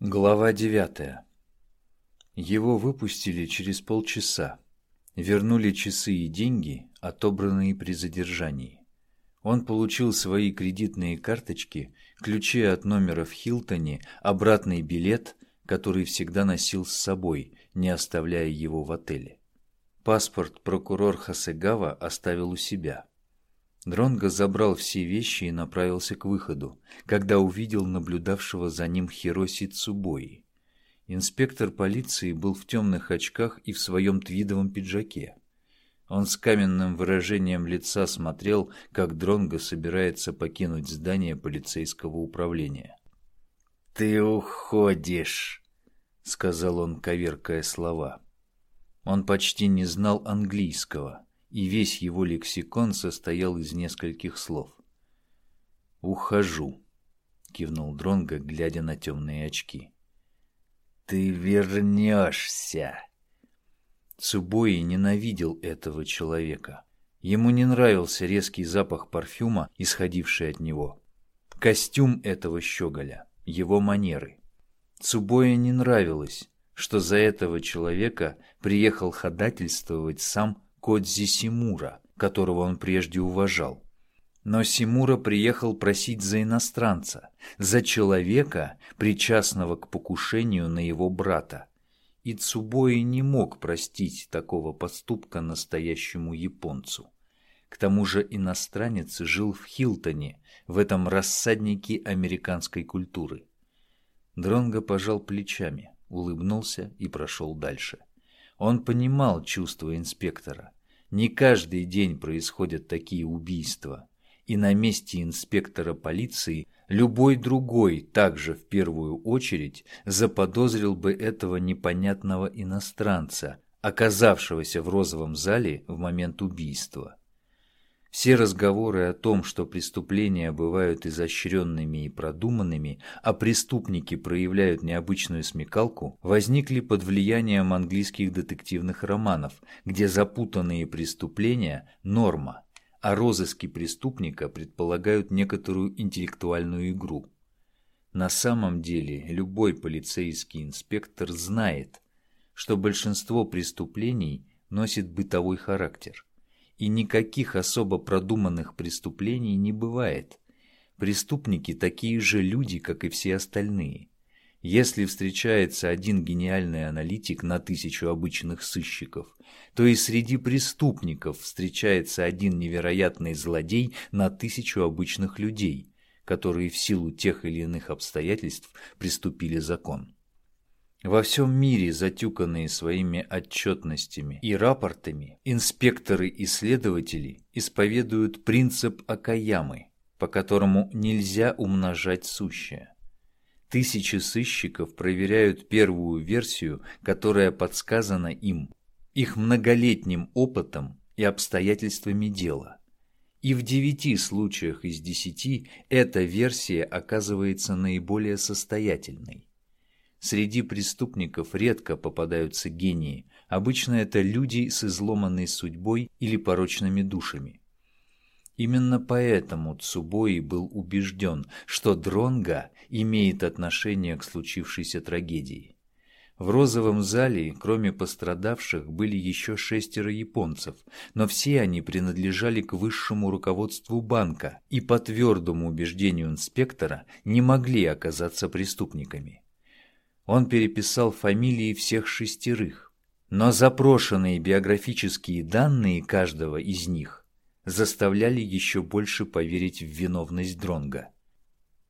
Глава девятая. Его выпустили через полчаса. Вернули часы и деньги, отобранные при задержании. Он получил свои кредитные карточки, ключи от номера в Хилтоне, обратный билет, который всегда носил с собой, не оставляя его в отеле. Паспорт прокурор Хасегава оставил у себя. Дронго забрал все вещи и направился к выходу, когда увидел наблюдавшего за ним Хироси Цубои. Инспектор полиции был в темных очках и в своем твидовом пиджаке. Он с каменным выражением лица смотрел, как Дронго собирается покинуть здание полицейского управления. «Ты уходишь», — сказал он, коверкая слова. Он почти не знал английского и весь его лексикон состоял из нескольких слов. «Ухожу», — кивнул Дронго, глядя на темные очки. «Ты вернешься!» Цубои ненавидел этого человека. Ему не нравился резкий запах парфюма, исходивший от него. Костюм этого щеголя, его манеры. Цубоя не нравилось, что за этого человека приехал ходатайствовать сам Кодзи Симура, которого он прежде уважал. Но Симура приехал просить за иностранца, за человека, причастного к покушению на его брата. И Цубои не мог простить такого поступка настоящему японцу. К тому же иностранец жил в Хилтоне, в этом рассаднике американской культуры. Дронго пожал плечами, улыбнулся и прошел дальше. Он понимал чувства инспектора. Не каждый день происходят такие убийства. И на месте инспектора полиции любой другой также в первую очередь заподозрил бы этого непонятного иностранца, оказавшегося в розовом зале в момент убийства. Все разговоры о том, что преступления бывают изощренными и продуманными, а преступники проявляют необычную смекалку, возникли под влиянием английских детективных романов, где запутанные преступления – норма, а розыски преступника предполагают некоторую интеллектуальную игру. На самом деле любой полицейский инспектор знает, что большинство преступлений носит бытовой характер – и никаких особо продуманных преступлений не бывает. Преступники такие же люди, как и все остальные. Если встречается один гениальный аналитик на тысячу обычных сыщиков, то и среди преступников встречается один невероятный злодей на тысячу обычных людей, которые в силу тех или иных обстоятельств приступили закон. Во всем мире, затюканные своими отчетностями и рапортами, инспекторы-исследователи исповедуют принцип Акаямы, по которому нельзя умножать сущее. Тысячи сыщиков проверяют первую версию, которая подсказана им, их многолетним опытом и обстоятельствами дела. И в девяти случаях из десяти эта версия оказывается наиболее состоятельной. Среди преступников редко попадаются гении, обычно это люди с изломанной судьбой или порочными душами. Именно поэтому Цубои был убежден, что Дронга имеет отношение к случившейся трагедии. В розовом зале, кроме пострадавших, были еще шестеро японцев, но все они принадлежали к высшему руководству банка и по твердому убеждению инспектора не могли оказаться преступниками. Он переписал фамилии всех шестерых, но запрошенные биографические данные каждого из них заставляли еще больше поверить в виновность Дронга.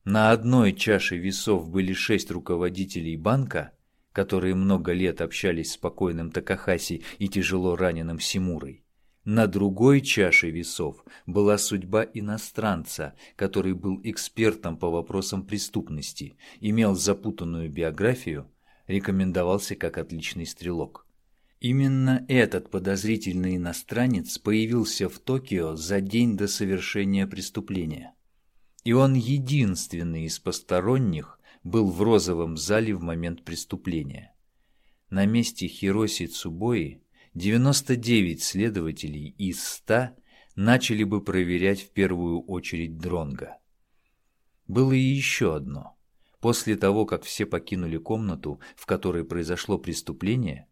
На одной чаше весов были шесть руководителей банка, которые много лет общались с покойным Такахаси и тяжело раненым Симурой. На другой чаше весов была судьба иностранца, который был экспертом по вопросам преступности, имел запутанную биографию, рекомендовался как отличный стрелок. Именно этот подозрительный иностранец появился в Токио за день до совершения преступления. И он единственный из посторонних был в розовом зале в момент преступления. На месте Хироси Цубои 99 следователей из 100 начали бы проверять в первую очередь Дронга. Было и еще одно. После того, как все покинули комнату, в которой произошло преступление,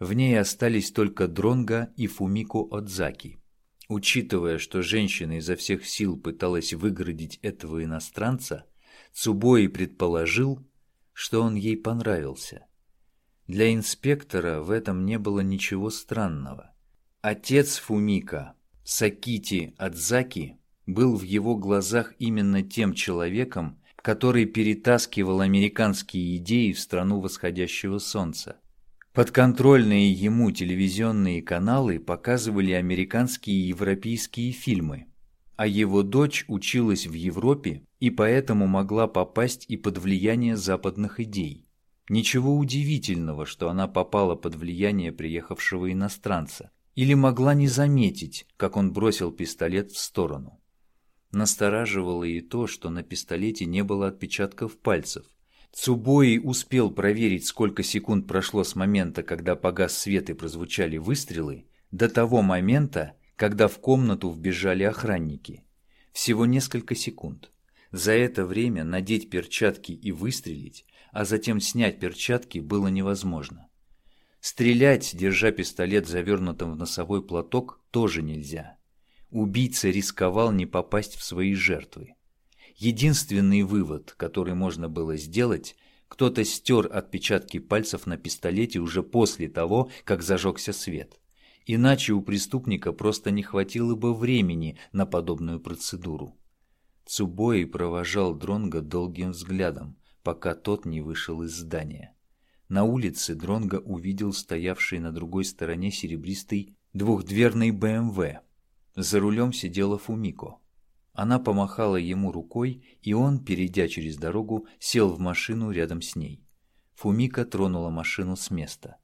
в ней остались только Дронга и Фумико Отзаки. Учитывая, что женщина изо всех сил пыталась выгородить этого иностранца, Цубои предположил, что он ей понравился. Для инспектора в этом не было ничего странного. Отец Фумика, Сакити Адзаки, был в его глазах именно тем человеком, который перетаскивал американские идеи в страну восходящего солнца. Подконтрольные ему телевизионные каналы показывали американские и европейские фильмы, а его дочь училась в Европе и поэтому могла попасть и под влияние западных идей. Ничего удивительного, что она попала под влияние приехавшего иностранца, или могла не заметить, как он бросил пистолет в сторону. Настораживало и то, что на пистолете не было отпечатков пальцев. Цубои успел проверить, сколько секунд прошло с момента, когда погас свет и прозвучали выстрелы, до того момента, когда в комнату вбежали охранники. Всего несколько секунд. За это время надеть перчатки и выстрелить, а затем снять перчатки было невозможно. Стрелять, держа пистолет завернутым в носовой платок, тоже нельзя. Убийца рисковал не попасть в свои жертвы. Единственный вывод, который можно было сделать, кто-то стер отпечатки пальцев на пистолете уже после того, как зажегся свет. Иначе у преступника просто не хватило бы времени на подобную процедуру. Цубои провожал Дронга долгим взглядом, пока тот не вышел из здания. На улице Дронга увидел стоявший на другой стороне серебристый двухдверный БМВ. За рулем сидела Фумико. Она помахала ему рукой, и он, перейдя через дорогу, сел в машину рядом с ней. Фумика тронула машину с места.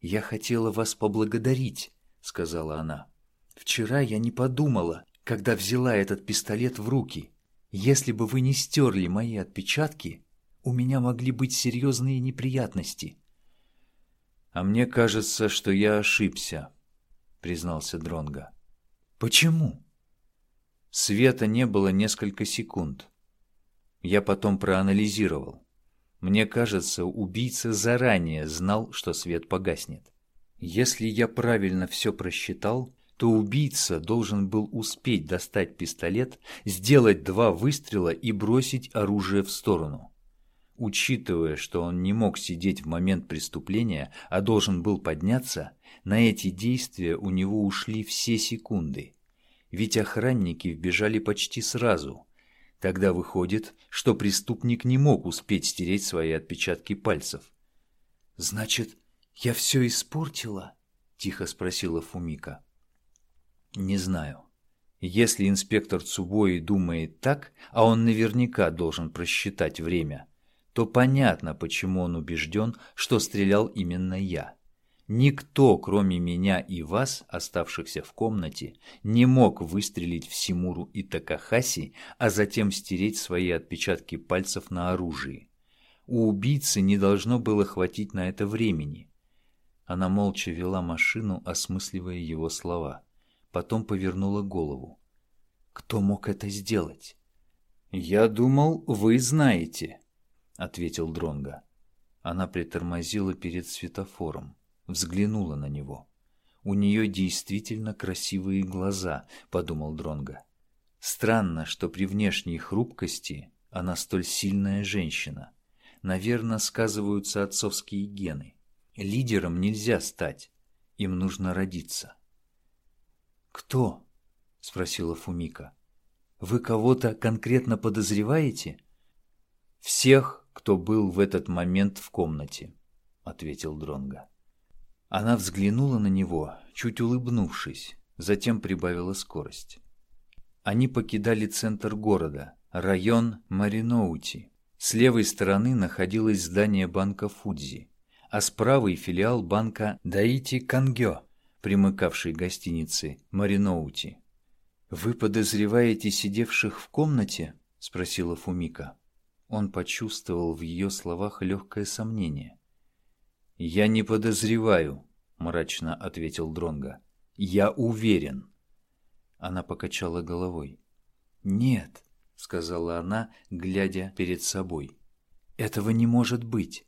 «Я хотела вас поблагодарить», — сказала она. «Вчера я не подумала, когда взяла этот пистолет в руки. Если бы вы не стерли мои отпечатки, у меня могли быть серьезные неприятности». «А мне кажется, что я ошибся», — признался Дронга. Почему? Света не было несколько секунд. Я потом проанализировал. Мне кажется, убийца заранее знал, что свет погаснет. Если я правильно все просчитал, то убийца должен был успеть достать пистолет, сделать два выстрела и бросить оружие в сторону. Учитывая, что он не мог сидеть в момент преступления, а должен был подняться, на эти действия у него ушли все секунды. Ведь охранники вбежали почти сразу. Тогда выходит, что преступник не мог успеть стереть свои отпечатки пальцев. «Значит, я все испортила?» – тихо спросила Фумика. «Не знаю. Если инспектор Цубои думает так, а он наверняка должен просчитать время, то понятно, почему он убежден, что стрелял именно я. Никто, кроме меня и вас, оставшихся в комнате, не мог выстрелить в Симуру и Такахаси, а затем стереть свои отпечатки пальцев на оружии. У убийцы не должно было хватить на это времени. Она молча вела машину, осмысливая его слова. Потом повернула голову. «Кто мог это сделать?» «Я думал, вы знаете», — ответил Дронга. Она притормозила перед светофором взглянула на него. У нее действительно красивые глаза, подумал Дронга. Странно, что при внешней хрупкости она столь сильная женщина. Наверное, сказываются отцовские гены. Лидером нельзя стать, им нужно родиться. «Кто?» — спросила Фумика. «Вы кого-то конкретно подозреваете?» «Всех, кто был в этот момент в комнате», — ответил Дронга. Она взглянула на него, чуть улыбнувшись, затем прибавила скорость. Они покидали центр города, район Мариноути. С левой стороны находилось здание банка Фудзи, а с правой филиал банка Даити Кангё, примыкавший к гостинице Мариноути. «Вы подозреваете сидевших в комнате?» – спросила Фумика. Он почувствовал в ее словах легкое сомнение. «Я не подозреваю», — мрачно ответил Дронга. «Я уверен». Она покачала головой. «Нет», — сказала она, глядя перед собой. Этого не может быть.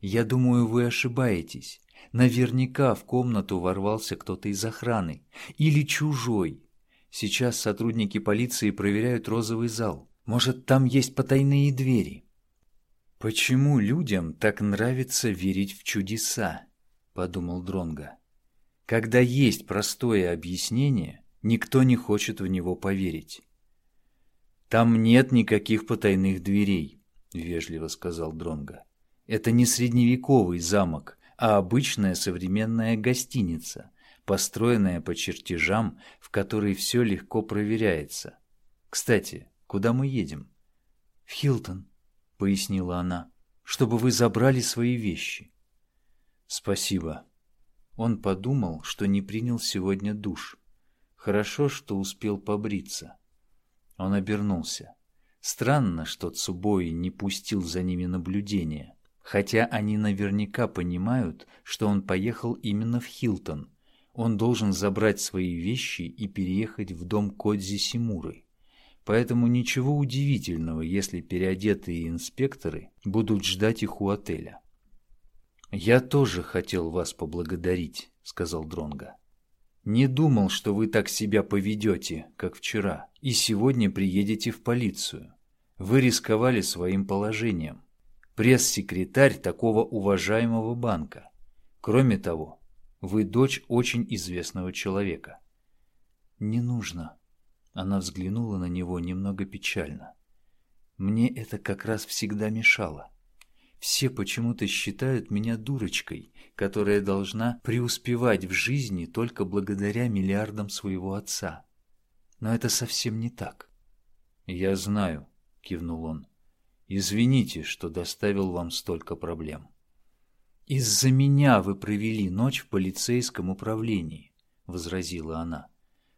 Я думаю, вы ошибаетесь. Наверняка в комнату ворвался кто-то из охраны. Или чужой. Сейчас сотрудники полиции проверяют розовый зал. Может, там есть потайные двери. Почему людям так нравится верить в чудеса? подумал Дронга. Когда есть простое объяснение, никто не хочет в него поверить. Там нет никаких потайных дверей, вежливо сказал Дронга. Это не средневековый замок, а обычная современная гостиница, построенная по чертежам, в которой все легко проверяется. Кстати, куда мы едем? В Хилтон, пояснила она, чтобы вы забрали свои вещи. Спасибо. Он подумал, что не принял сегодня душ. Хорошо, что успел побриться. Он обернулся. Странно, что Цубои не пустил за ними наблюдения, хотя они наверняка понимают, что он поехал именно в Хилтон. Он должен забрать свои вещи и переехать в дом Кодзи Симуры. Поэтому ничего удивительного, если переодетые инспекторы будут ждать их у отеля. «Я тоже хотел вас поблагодарить», — сказал Дронга. «Не думал, что вы так себя поведете, как вчера, и сегодня приедете в полицию. Вы рисковали своим положением. Пресс-секретарь такого уважаемого банка. Кроме того, вы дочь очень известного человека». «Не нужно». Она взглянула на него немного печально. «Мне это как раз всегда мешало». Все почему-то считают меня дурочкой, которая должна преуспевать в жизни только благодаря миллиардам своего отца. Но это совсем не так. «Я знаю», — кивнул он. «Извините, что доставил вам столько проблем». «Из-за меня вы провели ночь в полицейском управлении», — возразила она.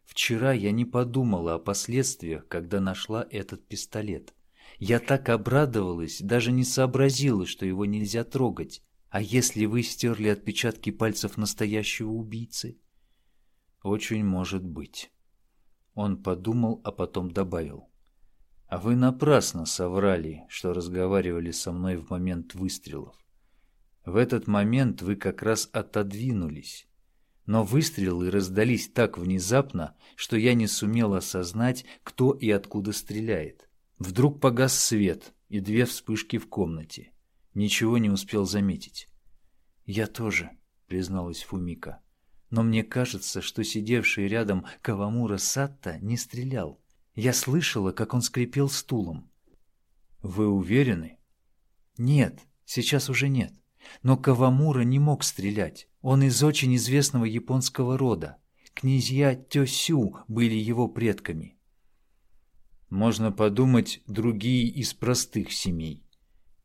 «Вчера я не подумала о последствиях, когда нашла этот пистолет. Я так обрадовалась, даже не сообразила, что его нельзя трогать. А если вы стерли отпечатки пальцев настоящего убийцы? Очень может быть. Он подумал, а потом добавил. А вы напрасно соврали, что разговаривали со мной в момент выстрелов. В этот момент вы как раз отодвинулись. Но выстрелы раздались так внезапно, что я не сумел осознать, кто и откуда стреляет. Вдруг погас свет и две вспышки в комнате. Ничего не успел заметить. «Я тоже», — призналась Фумика. «Но мне кажется, что сидевший рядом Кавамура Сатта не стрелял. Я слышала, как он скрипел стулом». «Вы уверены?» «Нет, сейчас уже нет. Но Кавамура не мог стрелять. Он из очень известного японского рода. Князья Тёсю были его предками. Можно подумать, другие из простых семей.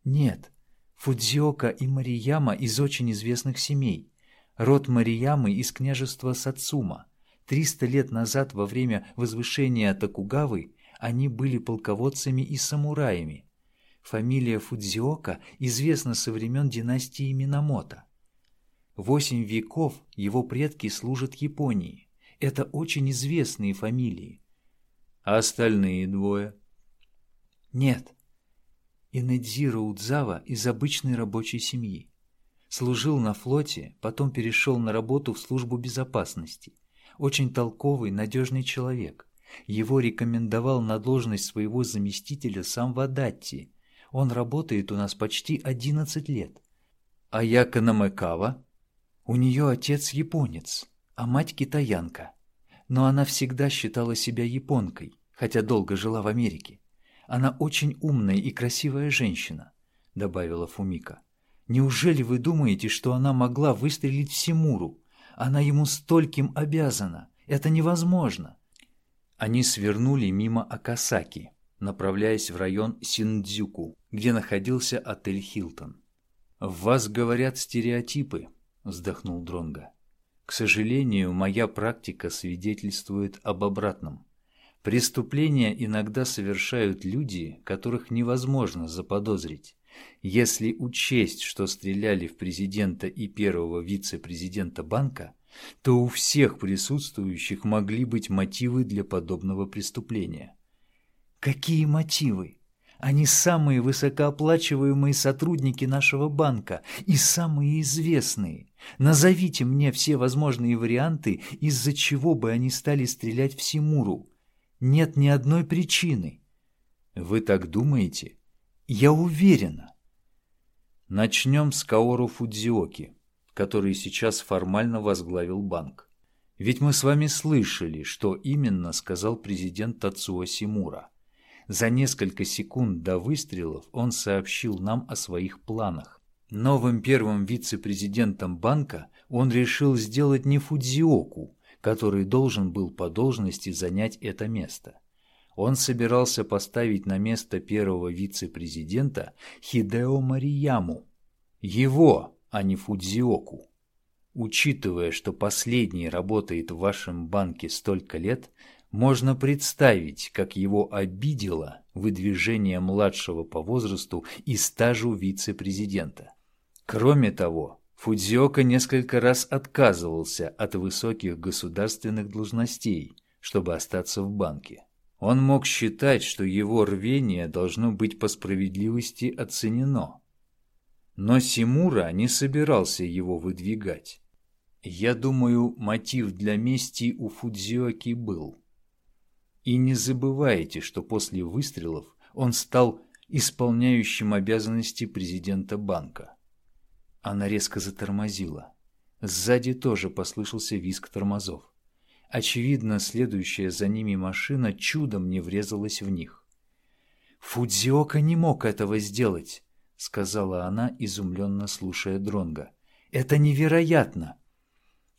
Нет, Фудзиока и Марияма из очень известных семей. Род Мариямы из княжества Сацума. Триста лет назад, во время возвышения Токугавы, они были полководцами и самураями. Фамилия Фудзиока известна со времен династии Минамото. Восемь веков его предки служат Японии. Это очень известные фамилии. А остальные двое? Нет. Инэдзиро Удзава из обычной рабочей семьи. Служил на флоте, потом перешел на работу в службу безопасности. Очень толковый, надежный человек. Его рекомендовал на должность своего заместителя сам Вадатти. Он работает у нас почти 11 лет. А Яка Намекава? У нее отец японец, а мать китаянка но она всегда считала себя японкой, хотя долго жила в Америке. Она очень умная и красивая женщина, добавила Фумика. Неужели вы думаете, что она могла выстрелить в Симуру? Она ему стольким обязана. Это невозможно. Они свернули мимо Акасаки, направляясь в район Синдзюку, где находился отель Хилтон. «В вас говорят стереотипы», — вздохнул Дронга. К сожалению, моя практика свидетельствует об обратном. Преступления иногда совершают люди, которых невозможно заподозрить. Если учесть, что стреляли в президента и первого вице-президента банка, то у всех присутствующих могли быть мотивы для подобного преступления. Какие мотивы? Они самые высокооплачиваемые сотрудники нашего банка и самые известные. Назовите мне все возможные варианты, из-за чего бы они стали стрелять в Симуру. Нет ни одной причины. Вы так думаете? Я уверена. Начнем с Каору Фудзиоки, который сейчас формально возглавил банк. Ведь мы с вами слышали, что именно сказал президент Тацуо Симура. За несколько секунд до выстрелов он сообщил нам о своих планах. Новым первым вице-президентом банка он решил сделать не Фудзиоку, который должен был по должности занять это место. Он собирался поставить на место первого вице-президента Хидео Марияму. Его, а не Фудзиоку. Учитывая, что последний работает в вашем банке столько лет, можно представить, как его обидело выдвижение младшего по возрасту и стажу вице-президента. Кроме того, Фудзиока несколько раз отказывался от высоких государственных должностей, чтобы остаться в банке. Он мог считать, что его рвение должно быть по справедливости оценено. Но Симура не собирался его выдвигать. Я думаю, мотив для мести у Фудзиоки был. И не забывайте, что после выстрелов он стал исполняющим обязанности президента банка. Она резко затормозила. Сзади тоже послышался визг тормозов. Очевидно, следующая за ними машина чудом не врезалась в них. «Фудзиока не мог этого сделать», — сказала она, изумленно слушая Дронга. «Это невероятно!»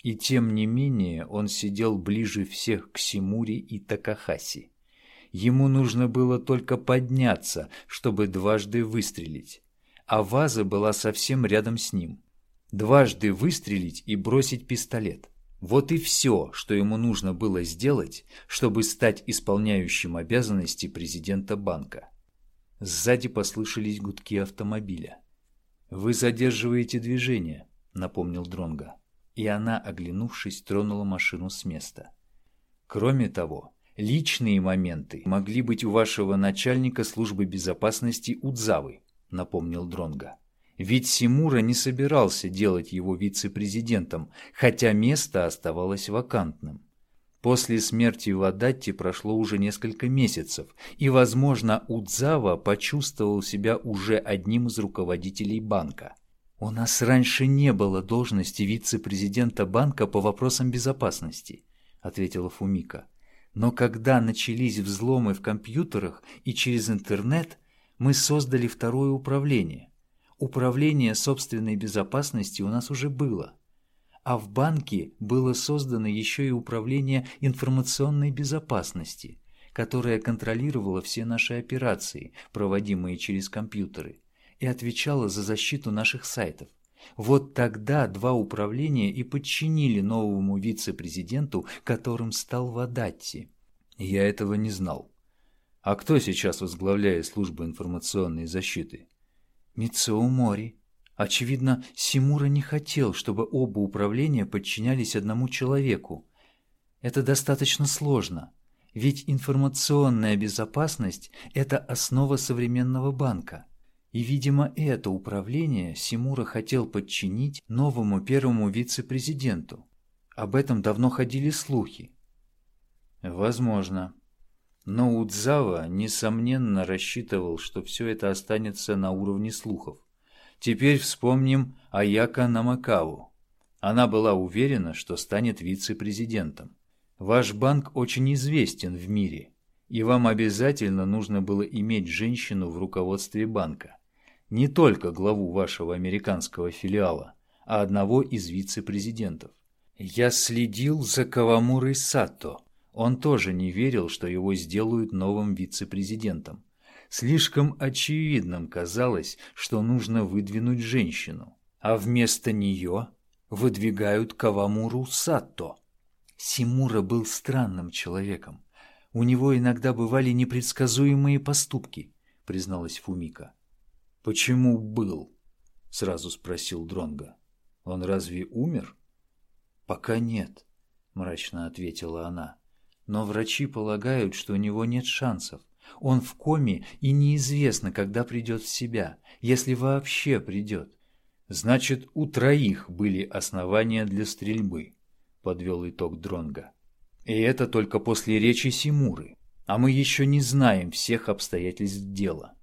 И тем не менее он сидел ближе всех к Симури и Такахаси. Ему нужно было только подняться, чтобы дважды выстрелить. А ваза была совсем рядом с ним. Дважды выстрелить и бросить пистолет. Вот и все, что ему нужно было сделать, чтобы стать исполняющим обязанности президента банка. Сзади послышались гудки автомобиля. «Вы задерживаете движение», — напомнил Дронга и она, оглянувшись, тронула машину с места. Кроме того, личные моменты могли быть у вашего начальника службы безопасности Удзавы, напомнил Дронга. Ведь Симура не собирался делать его вице-президентом, хотя место оставалось вакантным. После смерти Вадатти прошло уже несколько месяцев, и, возможно, Удзава почувствовал себя уже одним из руководителей банка. «У нас раньше не было должности вице-президента банка по вопросам безопасности», — ответила Фумика. «Но когда начались взломы в компьютерах и через интернет, мы создали второе управление. Управление собственной безопасности у нас уже было. А в банке было создано еще и управление информационной безопасности, которое контролировало все наши операции, проводимые через компьютеры и отвечала за защиту наших сайтов. Вот тогда два управления и подчинили новому вице-президенту, которым стал Вадатти. Я этого не знал. А кто сейчас возглавляет службу информационной защиты? Мицуо Мори. Очевидно, Симура не хотел, чтобы оба управления подчинялись одному человеку. Это достаточно сложно, ведь информационная безопасность – это основа современного банка. И, видимо, это управление Симура хотел подчинить новому первому вице-президенту. Об этом давно ходили слухи. Возможно. Но Удзава, несомненно, рассчитывал, что все это останется на уровне слухов. Теперь вспомним Аяка Намакаву. Она была уверена, что станет вице-президентом. Ваш банк очень известен в мире, и вам обязательно нужно было иметь женщину в руководстве банка не только главу вашего американского филиала, а одного из вице-президентов. Я следил за Кавамурой Сато. Он тоже не верил, что его сделают новым вице-президентом. Слишком очевидным казалось, что нужно выдвинуть женщину, а вместо нее выдвигают Кавамуру Сато. Симура был странным человеком. У него иногда бывали непредсказуемые поступки, призналась Фумика. «Почему был?» — сразу спросил Дронга. «Он разве умер?» «Пока нет», — мрачно ответила она. «Но врачи полагают, что у него нет шансов. Он в коме и неизвестно, когда придет в себя, если вообще придет. Значит, у троих были основания для стрельбы, подвел итог Дронга. И это только после речи Симуры. А мы еще не знаем всех обстоятельств дела.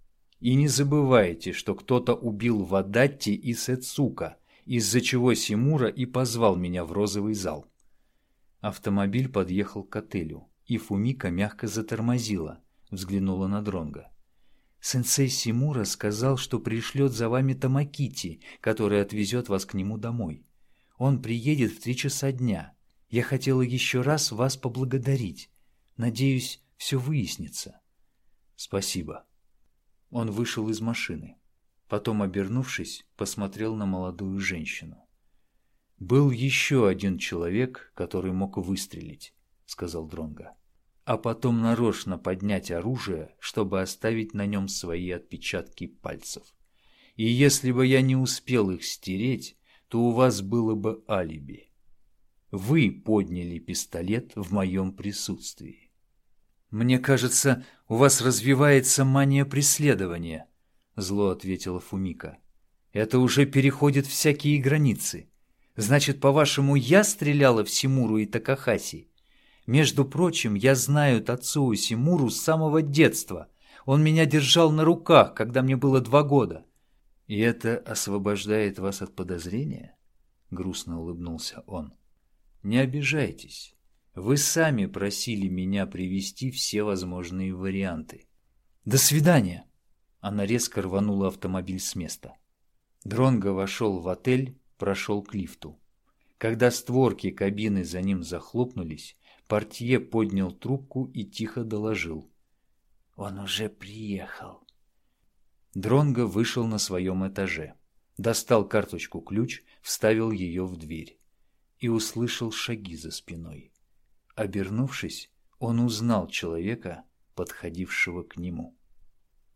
И не забывайте, что кто-то убил Вадатти и Сецука, из-за чего Симура и позвал меня в розовый зал. Автомобиль подъехал к отелю, и Фумика мягко затормозила, взглянула на Дронга. Сенсей Симура сказал, что пришлет за вами Тамакити, который отвезет вас к нему домой. Он приедет в три часа дня. Я хотела еще раз вас поблагодарить. Надеюсь, все выяснится. Спасибо. Он вышел из машины. Потом, обернувшись, посмотрел на молодую женщину. «Был еще один человек, который мог выстрелить», — сказал Дронга а потом нарочно поднять оружие, чтобы оставить на нем свои отпечатки пальцев. И если бы я не успел их стереть, то у вас было бы алиби. Вы подняли пистолет в моем присутствии. «Мне кажется, у вас развивается мания преследования», — зло ответила Фумика. «Это уже переходит всякие границы. Значит, по-вашему, я стреляла в Симуру и Такахаси?» Между прочим, я знаю Тацуо Симуру с самого детства. Он меня держал на руках, когда мне было два года. И это освобождает вас от подозрения? Грустно улыбнулся он. Не обижайтесь. Вы сами просили меня привести все возможные варианты. До свидания. Она резко рванула автомобиль с места. Дронго вошел в отель, прошел к лифту. Когда створки кабины за ним захлопнулись, Портье поднял трубку и тихо доложил. «Он уже приехал». Дронго вышел на своем этаже, достал карточку-ключ, вставил ее в дверь и услышал шаги за спиной. Обернувшись, он узнал человека, подходившего к нему.